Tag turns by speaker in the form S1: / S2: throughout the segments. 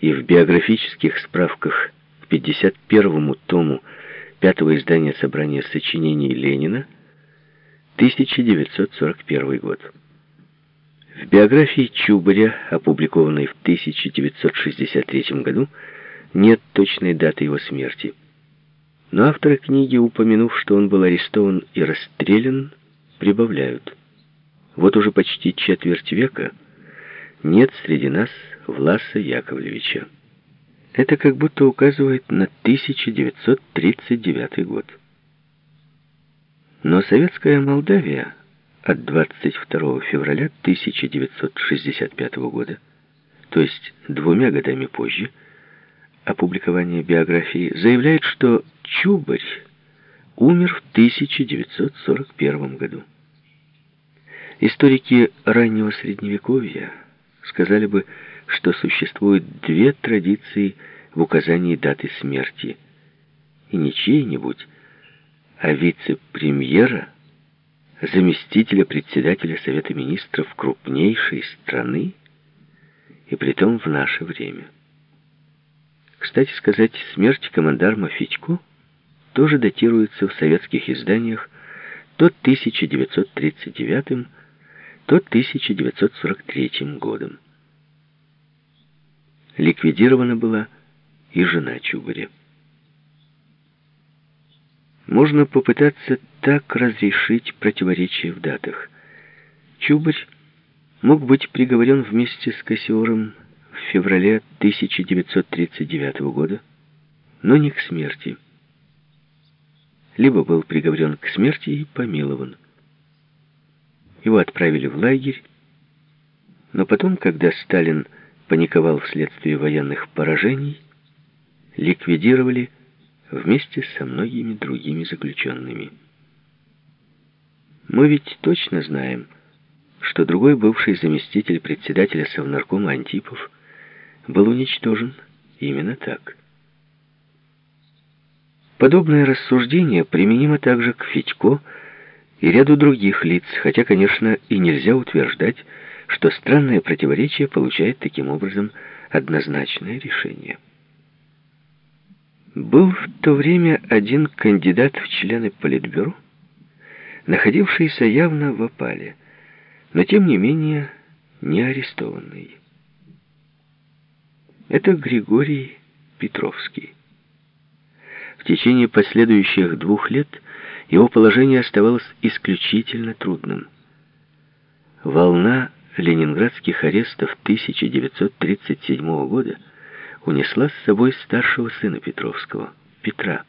S1: и в биографических справках к 51-му тому пятого издания собрания сочинений Ленина 1941 год. В биографии Чубаря, опубликованной в 1963 году, нет точной даты его смерти. Но авторы книги, упомянув, что он был арестован и расстрелян, прибавляют. Вот уже почти четверть века нет среди нас Власа Яковлевича. Это как будто указывает на 1939 год. Но советская Молдавия от 22 февраля 1965 года, то есть двумя годами позже, опубликования биографии, заявляет, что Чубарь умер в 1941 году. Историки раннего Средневековья сказали бы, что существует две традиции в указании даты смерти, и не чьей-нибудь, а вице-премьера – заместителя председателя Совета Министров крупнейшей страны, и притом в наше время. Кстати сказать, смерть командарма Федько тоже датируется в советских изданиях то 1939, то 1943 годом. Ликвидирована была и жена Чубаря. Можно попытаться так разрешить противоречия в датах. Чубарь мог быть приговорен вместе с Кассиором в феврале 1939 года, но не к смерти. Либо был приговорен к смерти и помилован. Его отправили в лагерь, но потом, когда Сталин паниковал вследствие военных поражений, ликвидировали вместе со многими другими заключенными. Мы ведь точно знаем, что другой бывший заместитель председателя Совнаркома Антипов был уничтожен именно так. Подобное рассуждение применимо также к Федько и ряду других лиц, хотя, конечно, и нельзя утверждать, что странное противоречие получает таким образом однозначное решение. Был в то время один кандидат в члены Политбюро, находившийся явно в опале, но тем не менее не арестованный. Это Григорий Петровский. В течение последующих двух лет его положение оставалось исключительно трудным. Волна ленинградских арестов 1937 года – унесла с собой старшего сына Петровского, Петра,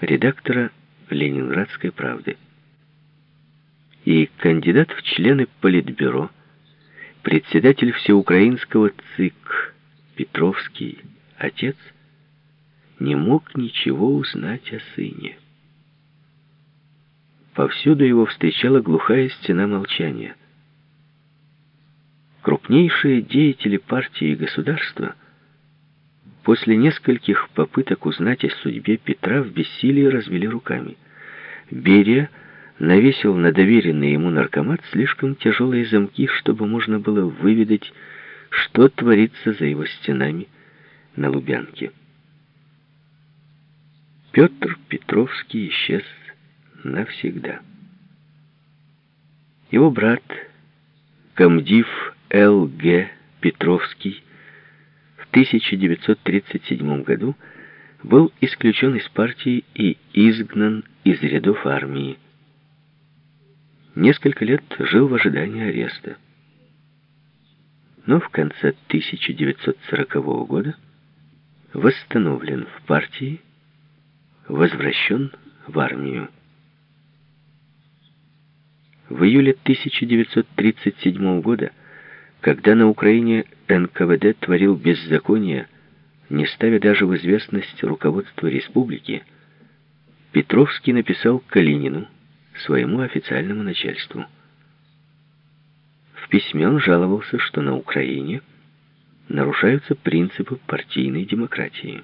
S1: редактора «Ленинградской правды». И кандидат в члены Политбюро, председатель всеукраинского ЦИК Петровский, отец, не мог ничего узнать о сыне. Повсюду его встречала глухая стена молчания. Крупнейшие деятели партии и государства – После нескольких попыток узнать о судьбе Петра в бессилии развели руками. Берия навесил на доверенный ему наркомат слишком тяжелые замки, чтобы можно было выведать, что творится за его стенами на Лубянке. Петр Петровский исчез навсегда. Его брат, комдив Л.Г. Петровский, 1937 году был исключен из партии и изгнан из рядов армии. Несколько лет жил в ожидании ареста. Но в конце 1940 года восстановлен в партии, возвращен в армию. В июле 1937 года когда на Украине НКВД творил беззаконие, не ставя даже в известность руководство республики, Петровский написал Калинину, своему официальному начальству. В письме он жаловался, что на Украине нарушаются принципы партийной демократии.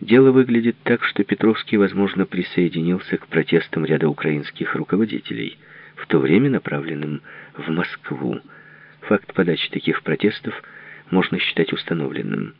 S1: Дело выглядит так, что Петровский, возможно, присоединился к протестам ряда украинских руководителей – в то время направленным в Москву, Факт подачи таких протестов можно считать установленным.